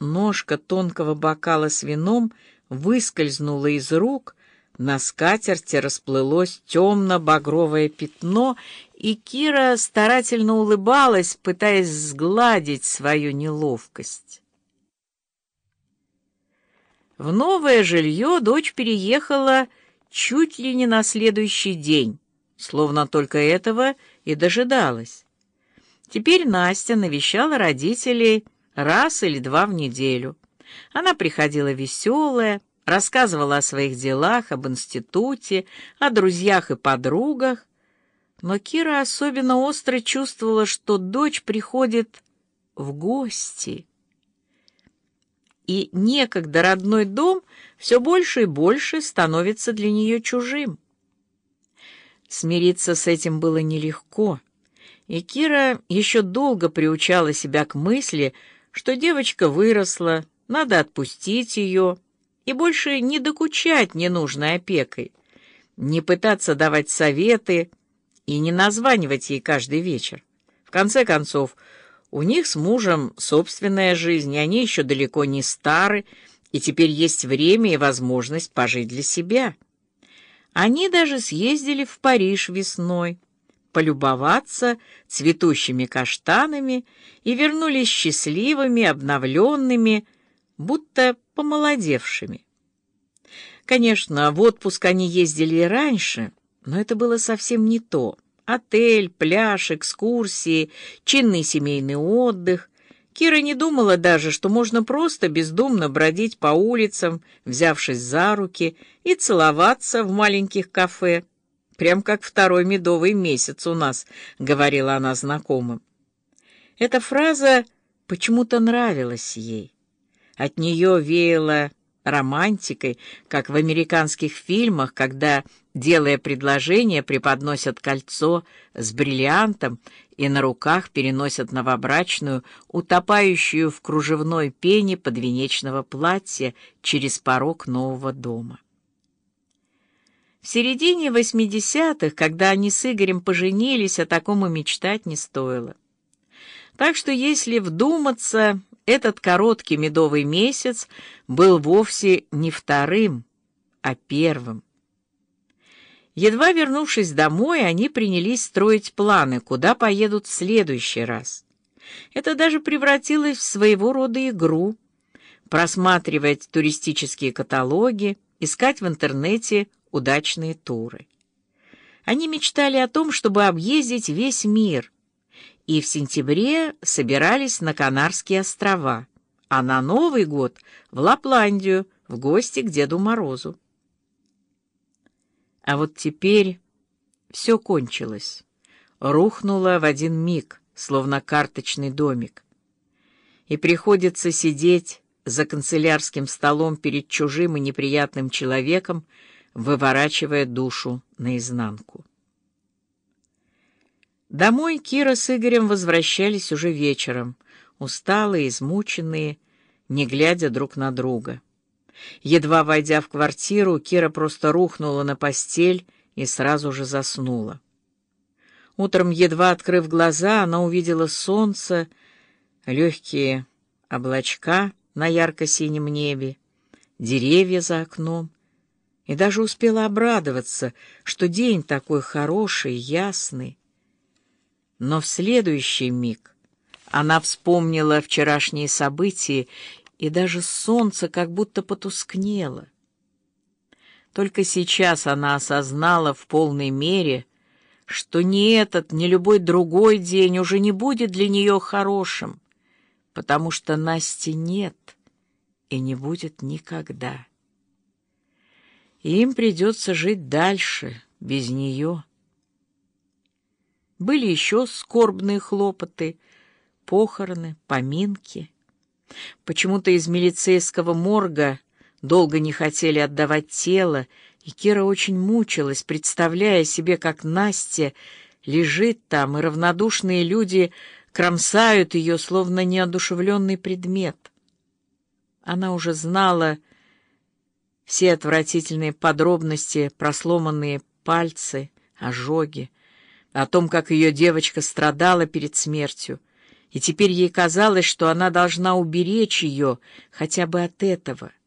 ножка тонкого бокала с вином выскользнула из рук, на скатерти расплылось темно-багровое пятно, и Кира старательно улыбалась, пытаясь сгладить свою неловкость. В новое жилье дочь переехала чуть ли не на следующий день, словно только этого и дожидалась. Теперь Настя навещала родителей раз или два в неделю. Она приходила веселая, рассказывала о своих делах, об институте, о друзьях и подругах, но Кира особенно остро чувствовала, что дочь приходит в гости. И некогда родной дом все больше и больше становится для нее чужим. Смириться с этим было нелегко, и Кира еще долго приучала себя к мысли, что девочка выросла, надо отпустить ее и больше не докучать ненужной опекой, не пытаться давать советы и не названивать ей каждый вечер. В конце концов, у них с мужем собственная жизнь, и они еще далеко не стары, и теперь есть время и возможность пожить для себя. Они даже съездили в Париж весной, полюбоваться цветущими каштанами и вернулись счастливыми, обновленными, будто помолодевшими. Конечно, в отпуск они ездили раньше, но это было совсем не то. Отель, пляж, экскурсии, чинный семейный отдых. Кира не думала даже, что можно просто бездумно бродить по улицам, взявшись за руки, и целоваться в маленьких кафе. «Прям как второй медовый месяц у нас», — говорила она знакомым. Эта фраза почему-то нравилась ей. От нее веяло романтикой, как в американских фильмах, когда, делая предложение, преподносят кольцо с бриллиантом и на руках переносят новобрачную, утопающую в кружевной пене подвенечного платья через порог нового дома. В середине 80-х, когда они с Игорем поженились, о таком и мечтать не стоило. Так что, если вдуматься, этот короткий медовый месяц был вовсе не вторым, а первым. Едва вернувшись домой, они принялись строить планы, куда поедут в следующий раз. Это даже превратилось в своего рода игру. Просматривать туристические каталоги, искать в интернете удачные туры. Они мечтали о том, чтобы объездить весь мир — и в сентябре собирались на Канарские острова, а на Новый год в Лапландию, в гости к Деду Морозу. А вот теперь все кончилось. Рухнуло в один миг, словно карточный домик. И приходится сидеть за канцелярским столом перед чужим и неприятным человеком, выворачивая душу наизнанку. Домой Кира с Игорем возвращались уже вечером, усталые, измученные, не глядя друг на друга. Едва войдя в квартиру, Кира просто рухнула на постель и сразу же заснула. Утром, едва открыв глаза, она увидела солнце, легкие облачка на ярко-синем небе, деревья за окном, и даже успела обрадоваться, что день такой хороший, ясный. Но в следующий миг она вспомнила вчерашние события, и даже солнце как будто потускнело. Только сейчас она осознала в полной мере, что ни этот, ни любой другой день уже не будет для нее хорошим, потому что Насти нет и не будет никогда. Им придется жить дальше, без нее. Были еще скорбные хлопоты, похороны, поминки. Почему-то из милицейского морга долго не хотели отдавать тело, и Кира очень мучилась, представляя себе, как Настя лежит там, и равнодушные люди кромсают ее, словно неодушевленный предмет. Она уже знала все отвратительные подробности, просломанные пальцы, ожоги, о том, как ее девочка страдала перед смертью, и теперь ей казалось, что она должна уберечь ее хотя бы от этого —